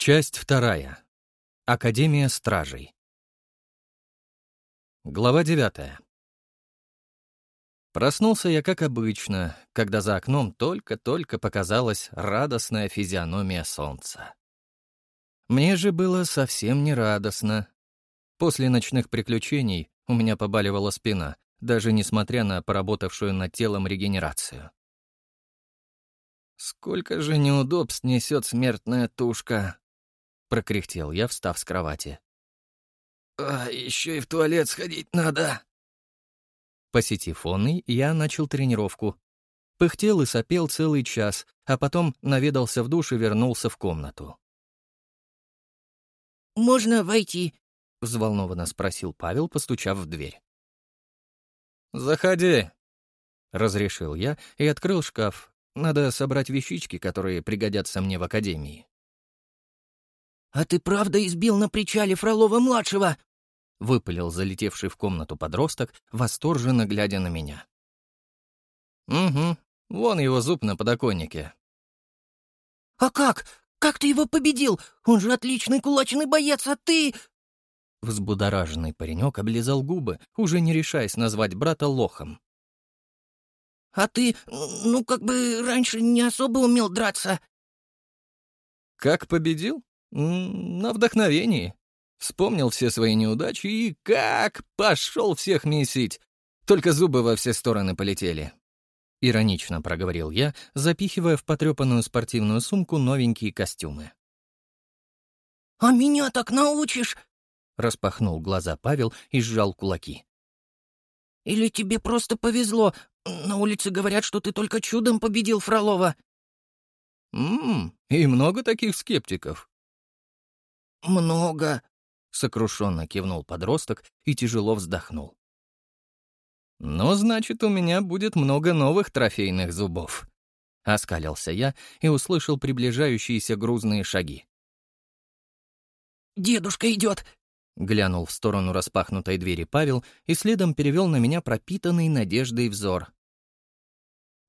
Часть вторая. Академия стражей. Глава девятая. Проснулся я, как обычно, когда за окном только-только показалась радостная физиономия солнца. Мне же было совсем не радостно. После ночных приключений у меня побаливала спина, даже несмотря на поработавшую над телом регенерацию. «Сколько же неудобств несет смертная тушка!» — прокряхтел я, встав с кровати. «А еще и в туалет сходить надо!» Посетив онный, я начал тренировку. Пыхтел и сопел целый час, а потом наведался в душ и вернулся в комнату. «Можно войти?» — взволнованно спросил Павел, постучав в дверь. «Заходи», — разрешил я и открыл шкаф. Надо собрать вещички, которые пригодятся мне в академии. «А ты правда избил на причале Фролова-младшего?» — выпалил залетевший в комнату подросток, восторженно глядя на меня. «Угу, вон его зуб на подоконнике». «А как? Как ты его победил? Он же отличный кулачный боец, а ты...» Взбудораженный паренек облизал губы, уже не решаясь назвать брата лохом. «А ты, ну, как бы раньше не особо умел драться». «Как победил? На вдохновении. Вспомнил все свои неудачи и как пошел всех месить. Только зубы во все стороны полетели. Иронично проговорил я, запихивая в потрепанную спортивную сумку новенькие костюмы. «А меня так научишь?» — распахнул глаза Павел и сжал кулаки. «Или тебе просто повезло? На улице говорят, что ты только чудом победил Фролова». «Ммм, и много таких скептиков?» «Много», — сокрушенно кивнул подросток и тяжело вздохнул. «Ну, значит, у меня будет много новых трофейных зубов», — оскалился я и услышал приближающиеся грузные шаги. «Дедушка идет!» — глянул в сторону распахнутой двери Павел и следом перевел на меня пропитанный надеждой взор.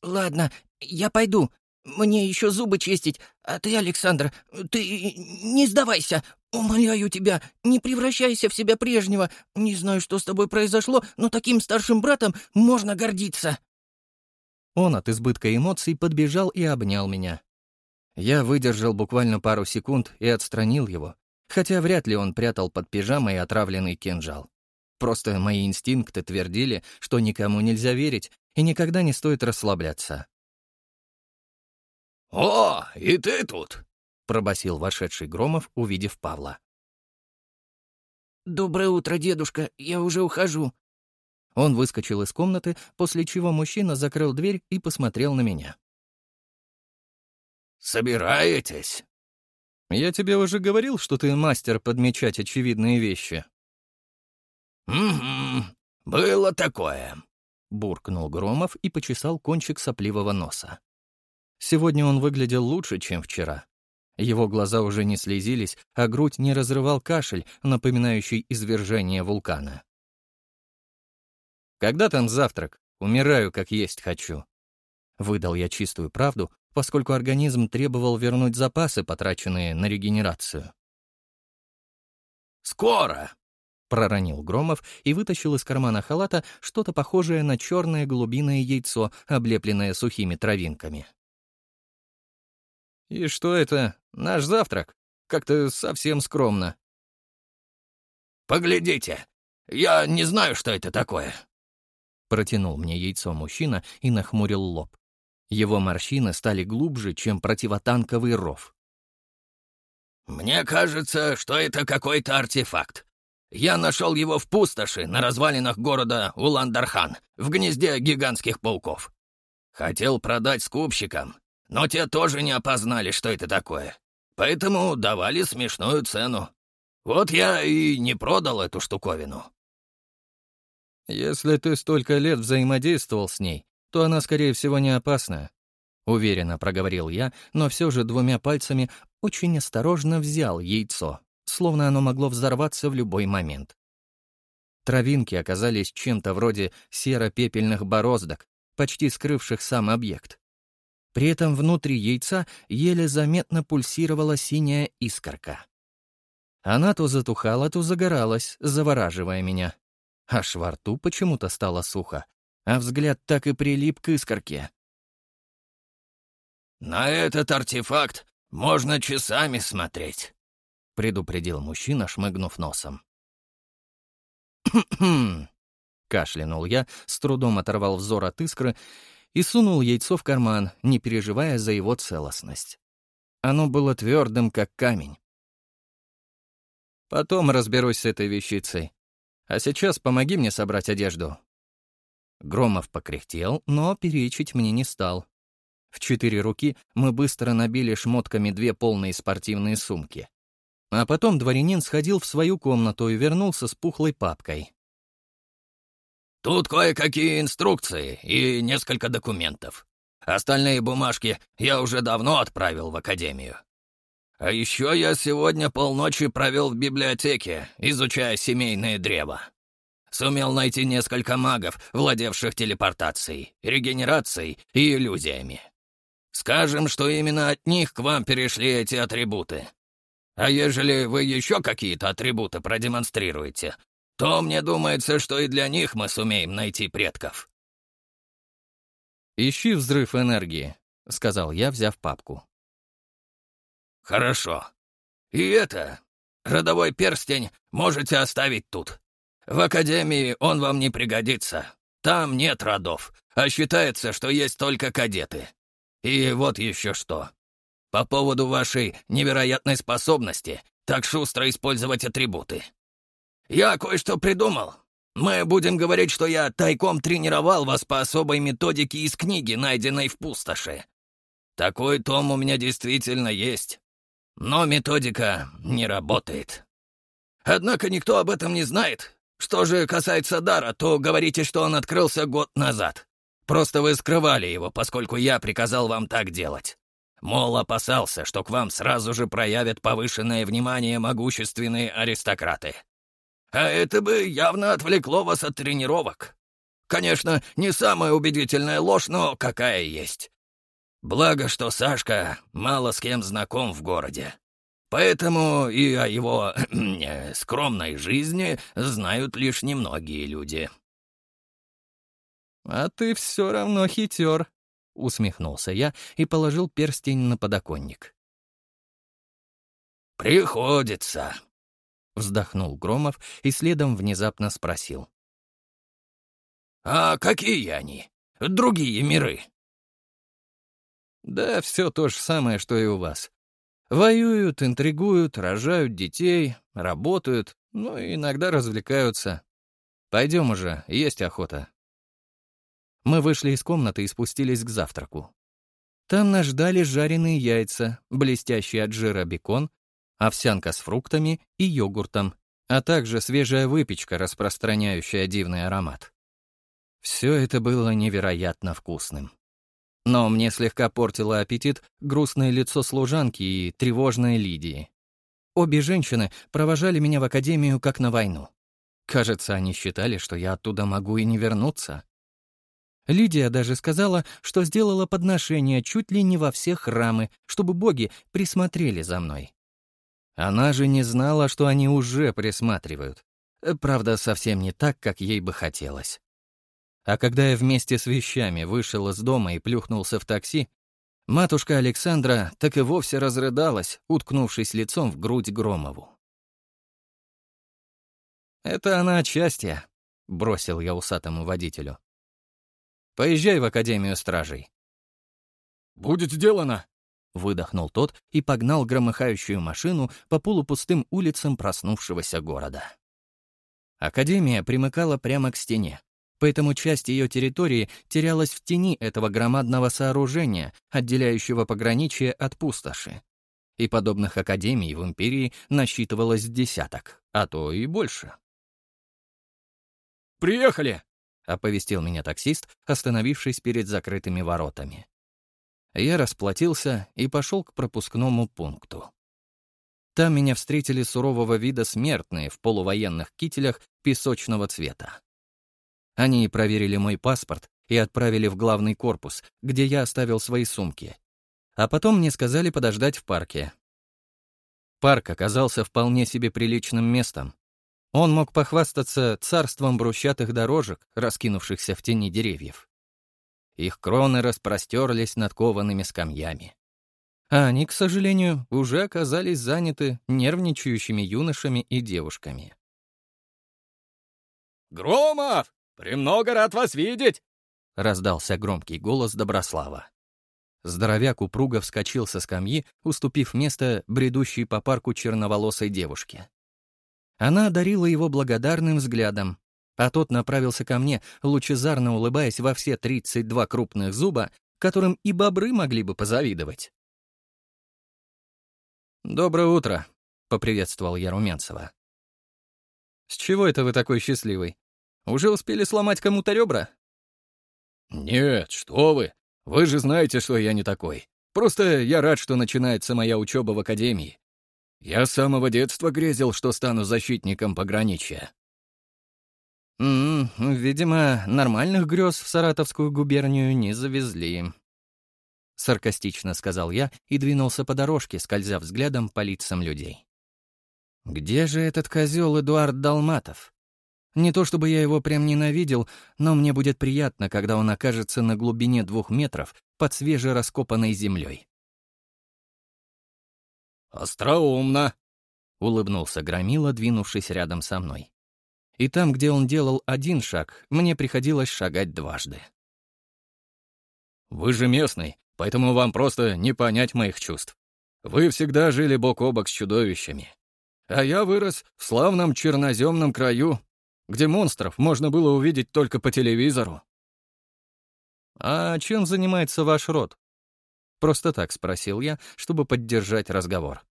«Ладно, я пойду. Мне еще зубы чистить. А ты, Александр, ты не сдавайся. Умоляю тебя, не превращайся в себя прежнего. Не знаю, что с тобой произошло, но таким старшим братом можно гордиться». Он от избытка эмоций подбежал и обнял меня. Я выдержал буквально пару секунд и отстранил его, хотя вряд ли он прятал под пижамой отравленный кинжал. Просто мои инстинкты твердили, что никому нельзя верить и никогда не стоит расслабляться. «О, и ты тут!» — пробасил вошедший Громов, увидев Павла. «Доброе утро, дедушка, я уже ухожу». Он выскочил из комнаты, после чего мужчина закрыл дверь и посмотрел на меня. «Собираетесь?» «Я тебе уже говорил, что ты мастер подмечать очевидные вещи». «Угу, было такое», — буркнул Громов и почесал кончик сопливого носа. Сегодня он выглядел лучше, чем вчера. Его глаза уже не слезились, а грудь не разрывал кашель, напоминающий извержение вулкана. «Когда там завтрак? Умираю, как есть хочу». Выдал я чистую правду, поскольку организм требовал вернуть запасы, потраченные на регенерацию. «Скоро!» — проронил Громов и вытащил из кармана халата что-то похожее на черное голубиное яйцо, облепленное сухими травинками. «И что это? Наш завтрак? Как-то совсем скромно». «Поглядите! Я не знаю, что это такое!» Протянул мне яйцо мужчина и нахмурил лоб. Его морщины стали глубже, чем противотанковый ров. «Мне кажется, что это какой-то артефакт. Я нашел его в пустоши на развалинах города Уландархан, в гнезде гигантских пауков. Хотел продать скупщикам, но те тоже не опознали, что это такое. Поэтому давали смешную цену. Вот я и не продал эту штуковину. Если ты столько лет взаимодействовал с ней, то она, скорее всего, не опасна. Уверенно проговорил я, но все же двумя пальцами очень осторожно взял яйцо, словно оно могло взорваться в любой момент. Травинки оказались чем-то вроде серо-пепельных бороздок, почти скрывших сам объект. При этом внутри яйца еле заметно пульсировала синяя искорка. Она то затухала, то загоралась, завораживая меня. Аж во рту почему-то стало сухо, а взгляд так и прилип к искорке. «На этот артефакт можно часами смотреть», — предупредил мужчина, шмыгнув носом. «Хм-хм», — кашлянул я, с трудом оторвал взор от искры и сунул яйцо в карман, не переживая за его целостность. Оно было твердым, как камень. Потом разберусь с этой вещицей. А сейчас помоги мне собрать одежду». Громов покряхтел, но перечить мне не стал. В четыре руки мы быстро набили шмотками две полные спортивные сумки. А потом дворянин сходил в свою комнату и вернулся с пухлой папкой. Тут кое-какие инструкции и несколько документов. Остальные бумажки я уже давно отправил в академию. А еще я сегодня полночи провел в библиотеке, изучая семейное древо. Сумел найти несколько магов, владевших телепортацией, регенерацией и иллюзиями. Скажем, что именно от них к вам перешли эти атрибуты. А ежели вы еще какие-то атрибуты продемонстрируете, то мне думается, что и для них мы сумеем найти предков». «Ищи взрыв энергии», — сказал я, взяв папку. «Хорошо. И это, родовой перстень можете оставить тут. В академии он вам не пригодится. Там нет родов, а считается, что есть только кадеты. И вот еще что. По поводу вашей невероятной способности так шустро использовать атрибуты. «Я кое-что придумал. Мы будем говорить, что я тайком тренировал вас по особой методике из книги, найденной в пустоши. Такой том у меня действительно есть. Но методика не работает. Однако никто об этом не знает. Что же касается дара, то говорите, что он открылся год назад. Просто вы скрывали его, поскольку я приказал вам так делать. Мол, опасался, что к вам сразу же проявят повышенное внимание могущественные аристократы. А это бы явно отвлекло вас от тренировок. Конечно, не самая убедительная ложь, но какая есть. Благо, что Сашка мало с кем знаком в городе. Поэтому и о его э, скромной жизни знают лишь немногие люди. «А ты все равно хитер», — усмехнулся я и положил перстень на подоконник. «Приходится», Вздохнул Громов и следом внезапно спросил. «А какие они? Другие миры?» «Да все то же самое, что и у вас. Воюют, интригуют, рожают детей, работают, ну и иногда развлекаются. Пойдем уже, есть охота». Мы вышли из комнаты и спустились к завтраку. Там нас ждали жареные яйца, блестящий от жира бекон овсянка с фруктами и йогуртом, а также свежая выпечка, распространяющая дивный аромат. Все это было невероятно вкусным. Но мне слегка портило аппетит грустное лицо служанки и тревожной Лидии. Обе женщины провожали меня в академию как на войну. Кажется, они считали, что я оттуда могу и не вернуться. Лидия даже сказала, что сделала подношение чуть ли не во все храмы, чтобы боги присмотрели за мной. Она же не знала, что они уже присматривают. Э, правда, совсем не так, как ей бы хотелось. А когда я вместе с вещами вышел из дома и плюхнулся в такси, матушка Александра так и вовсе разрыдалась, уткнувшись лицом в грудь Громову. «Это она от счастья», — бросил я усатому водителю. «Поезжай в Академию стражей». «Будет сделано», Выдохнул тот и погнал громыхающую машину по полупустым улицам проснувшегося города. Академия примыкала прямо к стене, поэтому часть ее территории терялась в тени этого громадного сооружения, отделяющего пограничье от пустоши. И подобных академий в империи насчитывалось десяток, а то и больше. «Приехали!» — оповестил меня таксист, остановившись перед закрытыми воротами. Я расплатился и пошел к пропускному пункту. Там меня встретили сурового вида смертные в полувоенных кителях песочного цвета. Они проверили мой паспорт и отправили в главный корпус, где я оставил свои сумки. А потом мне сказали подождать в парке. Парк оказался вполне себе приличным местом. Он мог похвастаться царством брусчатых дорожек, раскинувшихся в тени деревьев. Их кроны распростерлись над коваными скамьями. А они, к сожалению, уже оказались заняты нервничающими юношами и девушками. «Громов! Премного рад вас видеть!» — раздался громкий голос Доброслава. Здоровяк упруго вскочил со скамьи, уступив место бредущей по парку черноволосой девушке. Она одарила его благодарным взглядом, а тот направился ко мне, лучезарно улыбаясь во все 32 крупных зуба, которым и бобры могли бы позавидовать. «Доброе утро», — поприветствовал я Румянцева. «С чего это вы такой счастливый? Уже успели сломать кому-то ребра?» «Нет, что вы! Вы же знаете, что я не такой. Просто я рад, что начинается моя учеба в академии. Я с самого детства грезил, что стану защитником пограничья». «М -м, видимо, нормальных грез в Саратовскую губернию не завезли», — саркастично сказал я и двинулся по дорожке, скользя взглядом по лицам людей. «Где же этот козел Эдуард Долматов? Не то чтобы я его прям ненавидел, но мне будет приятно, когда он окажется на глубине двух метров под свежераскопанной землей. «Остроумно!» — улыбнулся Громила, двинувшись рядом со мной. И там, где он делал один шаг, мне приходилось шагать дважды. «Вы же местный, поэтому вам просто не понять моих чувств. Вы всегда жили бок о бок с чудовищами. А я вырос в славном черноземном краю, где монстров можно было увидеть только по телевизору. «А чем занимается ваш род?» Просто так спросил я, чтобы поддержать разговор.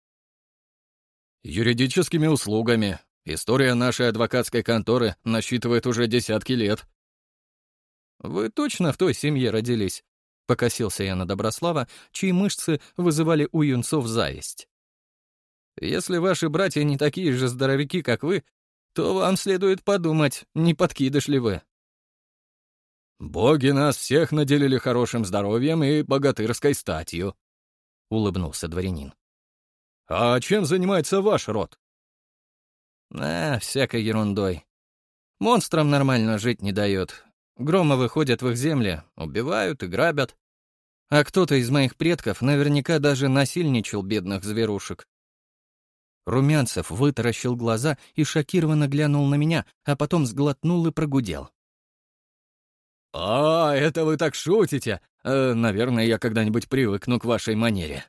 «Юридическими услугами. История нашей адвокатской конторы насчитывает уже десятки лет». «Вы точно в той семье родились?» — покосился я на Доброслава, чьи мышцы вызывали у юнцов зависть. «Если ваши братья не такие же здоровяки, как вы, то вам следует подумать, не подкидыш ли вы. «Боги нас всех наделили хорошим здоровьем и богатырской статью», — улыбнулся дворянин. «А чем занимается ваш род?» «А, всякой ерундой. Монстрам нормально жить не дает. Громы выходят в их земли, убивают и грабят. А кто-то из моих предков наверняка даже насильничал бедных зверушек. Румянцев вытаращил глаза и шокированно глянул на меня, а потом сглотнул и прогудел. «А, это вы так шутите? Э, наверное, я когда-нибудь привыкну к вашей манере».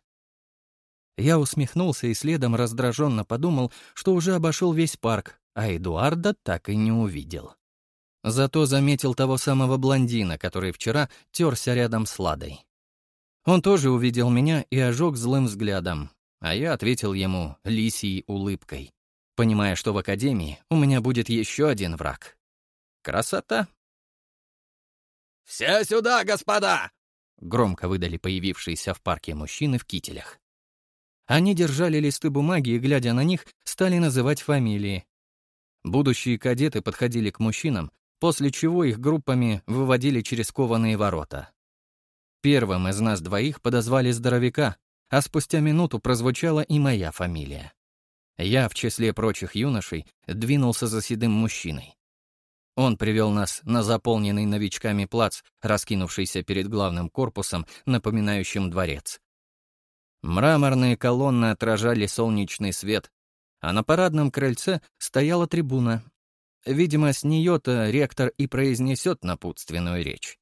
Я усмехнулся и следом раздраженно подумал, что уже обошел весь парк, а Эдуарда так и не увидел. Зато заметил того самого блондина, который вчера терся рядом с Ладой. Он тоже увидел меня и ожег злым взглядом, а я ответил ему лисией улыбкой, понимая, что в академии у меня будет еще один враг. Красота. «Все сюда, господа!» — громко выдали появившиеся в парке мужчины в кителях. Они держали листы бумаги и, глядя на них, стали называть фамилии. Будущие кадеты подходили к мужчинам, после чего их группами выводили через кованые ворота. Первым из нас двоих подозвали здоровяка, а спустя минуту прозвучала и моя фамилия. Я, в числе прочих юношей, двинулся за седым мужчиной. Он привел нас на заполненный новичками плац, раскинувшийся перед главным корпусом, напоминающим дворец. Мраморные колонны отражали солнечный свет, а на парадном крыльце стояла трибуна. Видимо, с нее-то ректор и произнесет напутственную речь.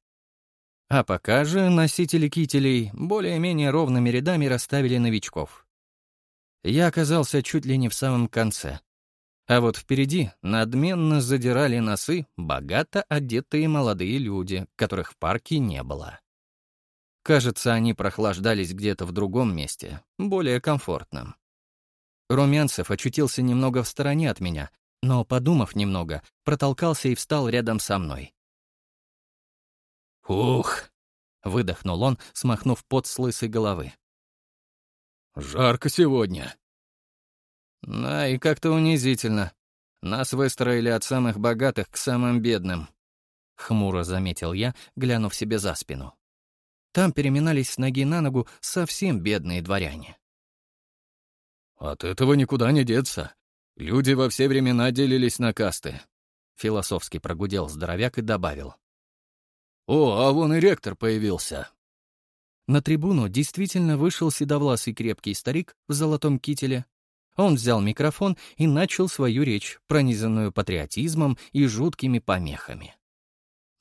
А пока же носители кителей более-менее ровными рядами расставили новичков. Я оказался чуть ли не в самом конце. А вот впереди надменно задирали носы богато одетые молодые люди, которых в парке не было. Кажется, они прохлаждались где-то в другом месте, более комфортном. Румянцев очутился немного в стороне от меня, но, подумав немного, протолкался и встал рядом со мной. «Ух!» — выдохнул он, смахнув пот с лысой головы. «Жарко сегодня». «Да, и как-то унизительно. Нас выстроили от самых богатых к самым бедным». — хмуро заметил я, глянув себе за спину. Там переминались с ноги на ногу совсем бедные дворяне. «От этого никуда не деться. Люди во все времена делились на касты», — философски прогудел здоровяк и добавил. «О, а вон и ректор появился». На трибуну действительно вышел седовласый крепкий старик в золотом кителе. Он взял микрофон и начал свою речь, пронизанную патриотизмом и жуткими помехами.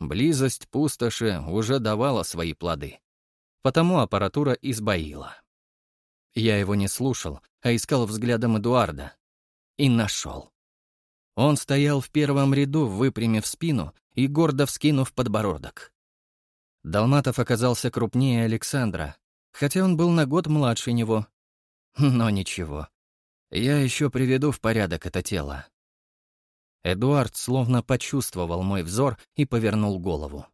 Близость пустоши уже давала свои плоды. Потому аппаратура избоила. Я его не слушал, а искал взглядом Эдуарда. И нашел. Он стоял в первом ряду, выпрямив спину и гордо вскинув подбородок. Далматов оказался крупнее Александра, хотя он был на год младше него. Но ничего. Я еще приведу в порядок это тело. Эдуард словно почувствовал мой взор и повернул голову.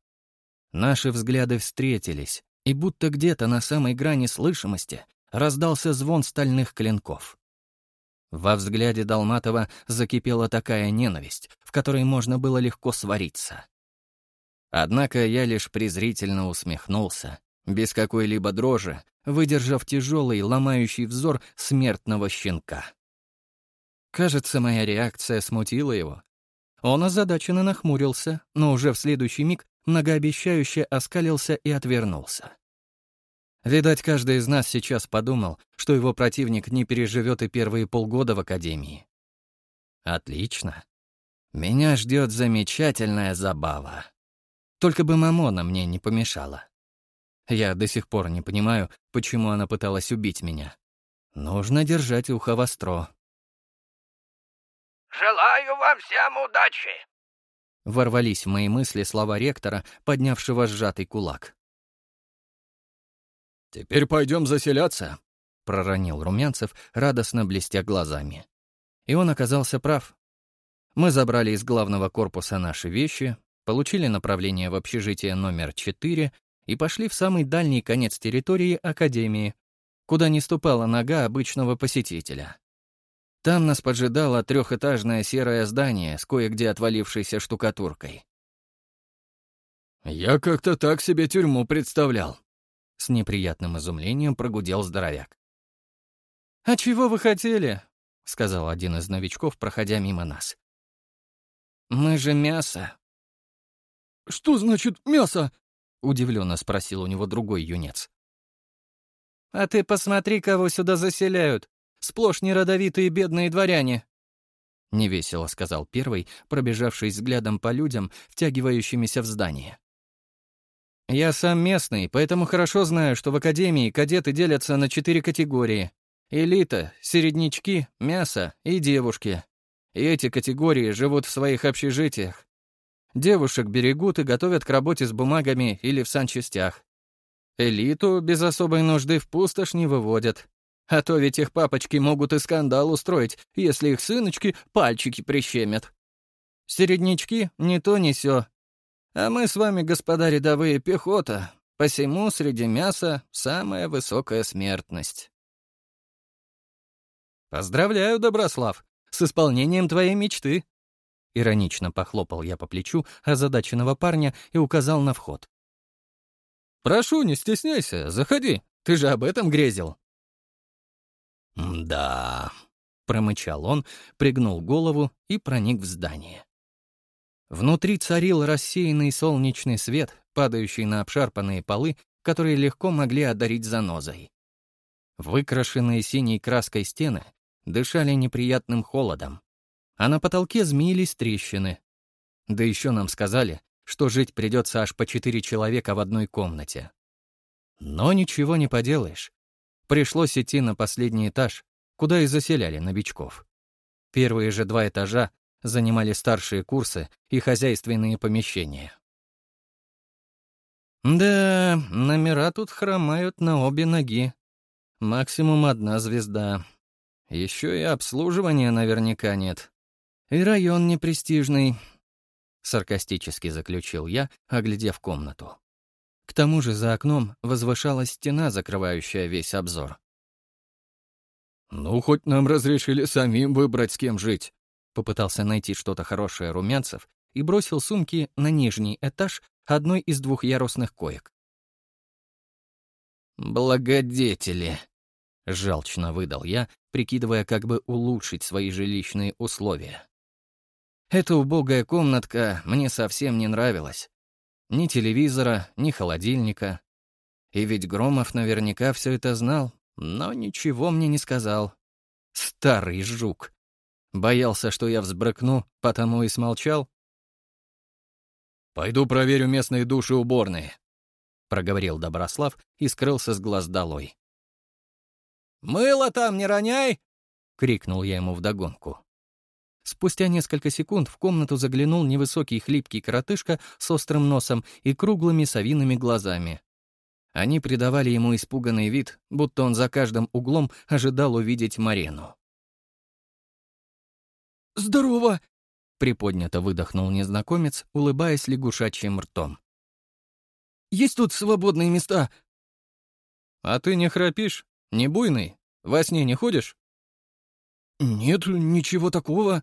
Наши взгляды встретились, и будто где-то на самой грани слышимости раздался звон стальных клинков. Во взгляде Долматова закипела такая ненависть, в которой можно было легко свариться. Однако я лишь презрительно усмехнулся, без какой-либо дрожи, выдержав тяжелый, ломающий взор смертного щенка. Кажется, моя реакция смутила его. Он озадаченно нахмурился, но уже в следующий миг многообещающе оскалился и отвернулся. Видать, каждый из нас сейчас подумал, что его противник не переживет и первые полгода в Академии. Отлично. Меня ждет замечательная забава. Только бы Мамона мне не помешала. Я до сих пор не понимаю, почему она пыталась убить меня. Нужно держать ухо востро. «Желаю вам всем удачи!» Ворвались в мои мысли слова ректора, поднявшего сжатый кулак. «Теперь пойдем заселяться», — проронил Румянцев, радостно блестя глазами. И он оказался прав. Мы забрали из главного корпуса наши вещи, получили направление в общежитие номер 4 и пошли в самый дальний конец территории Академии, куда не ступала нога обычного посетителя. Там нас поджидало трехэтажное серое здание с кое-где отвалившейся штукатуркой. «Я как-то так себе тюрьму представлял», с неприятным изумлением прогудел здоровяк. «А чего вы хотели?» — сказал один из новичков, проходя мимо нас. «Мы же мясо». «Что значит мясо?» — удивленно спросил у него другой юнец. «А ты посмотри, кого сюда заселяют. Сплошь неродовитые бедные дворяне». Невесело сказал первый, пробежавшись взглядом по людям, втягивающимися в здание. Я сам местный, поэтому хорошо знаю, что в академии кадеты делятся на четыре категории. Элита, середнячки, мясо и девушки. И эти категории живут в своих общежитиях. Девушек берегут и готовят к работе с бумагами или в санчастях. Элиту без особой нужды в пустошь не выводят. А то ведь их папочки могут и скандал устроить, если их сыночки пальчики прищемят. Середнячки — не то, не сё, а мы с вами, господа рядовые, пехота, посему среди мяса самая высокая смертность. Поздравляю, Доброслав, с исполнением твоей мечты. Иронично похлопал я по плечу озадаченного парня и указал на вход. «Прошу, не стесняйся, заходи, ты же об этом грезил». «Да», — промычал он, пригнул голову и проник в здание. Внутри царил рассеянный солнечный свет, падающий на обшарпанные полы, которые легко могли одарить занозой. Выкрашенные синей краской стены дышали неприятным холодом, а на потолке змеились трещины. Да еще нам сказали, что жить придется аж по четыре человека в одной комнате. Но ничего не поделаешь. Пришлось идти на последний этаж, куда и заселяли новичков. Первые же два этажа занимали старшие курсы и хозяйственные помещения. Да, номера тут хромают на обе ноги. Максимум одна звезда. Еще и обслуживания наверняка нет. И район непрестижный. Саркастически заключил я, оглядев комнату. К тому же за окном возвышалась стена, закрывающая весь обзор. «Ну, хоть нам разрешили самим выбрать, с кем жить», Попытался найти что-то хорошее Румянцев и бросил сумки на нижний этаж одной из двухъярусных коек. «Благодетели!» — жалчно выдал я, прикидывая, как бы улучшить свои жилищные условия. Эта убогая комнатка мне совсем не нравилась. Ни телевизора, ни холодильника. И ведь Громов наверняка все это знал, но ничего мне не сказал. Старый жук. Боялся, что я взбрыкну, потому и смолчал. «Пойду проверю местные души уборные», — проговорил Доброслав и скрылся с глаз долой. «Мыло там не роняй!» — крикнул я ему вдогонку. Спустя несколько секунд в комнату заглянул невысокий хлипкий коротышка с острым носом и круглыми совиными глазами. Они придавали ему испуганный вид, будто он за каждым углом ожидал увидеть Марену. «Здорово!» — приподнято выдохнул незнакомец, улыбаясь лягушачьим ртом. «Есть тут свободные места?» «А ты не храпишь? Не буйный? Во сне не ходишь?» «Нет, ничего такого».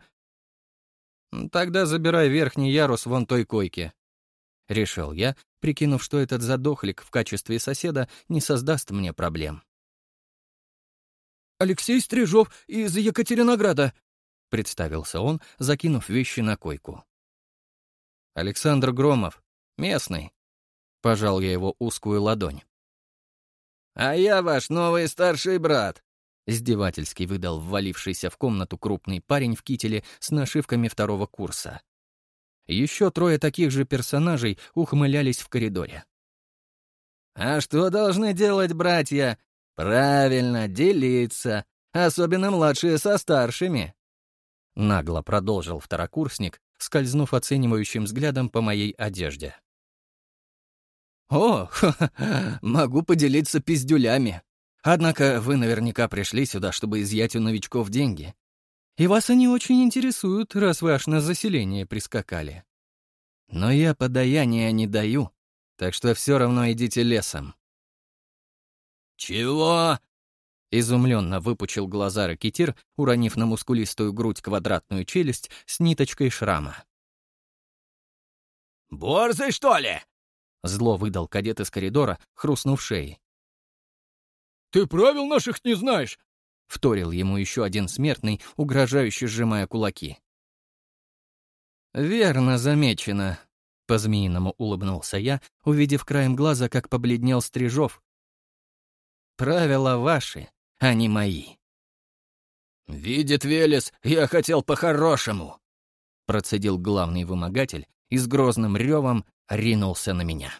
«Тогда забирай верхний ярус вон той койки», — решил я, прикинув, что этот задохлик в качестве соседа не создаст мне проблем. «Алексей Стрижов из Екатеринограда», — представился он, закинув вещи на койку. «Александр Громов, местный», — пожал я его узкую ладонь. «А я ваш новый старший брат», — издевательски выдал ввалившийся в комнату крупный парень в кителе с нашивками второго курса. Еще трое таких же персонажей ухмылялись в коридоре. «А что должны делать братья? Правильно, делиться, особенно младшие со старшими», — нагло продолжил второкурсник, скользнув оценивающим взглядом по моей одежде. «О, могу поделиться пиздюлями. Однако вы наверняка пришли сюда, чтобы изъять у новичков деньги. И вас они очень интересуют, раз вы аж на заселение прискакали. Но я подаяния не даю, так что все равно идите лесом». «Чего?» Изумленно выпучил глаза ракетир, уронив на мускулистую грудь квадратную челюсть с ниточкой шрама. «Борзый, что ли?» Зло выдал кадет из коридора, хрустнув шеей. «Ты правил наших не знаешь?» — вторил ему еще один смертный, угрожающе сжимая кулаки. «Верно замечено», — по-змеиному улыбнулся я, увидев краем глаза, как побледнел Стрижов. «Правила ваши, а не мои». «Видит Велес, я хотел по-хорошему», — процедил главный вымогатель и с грозным ревом ринулся на меня.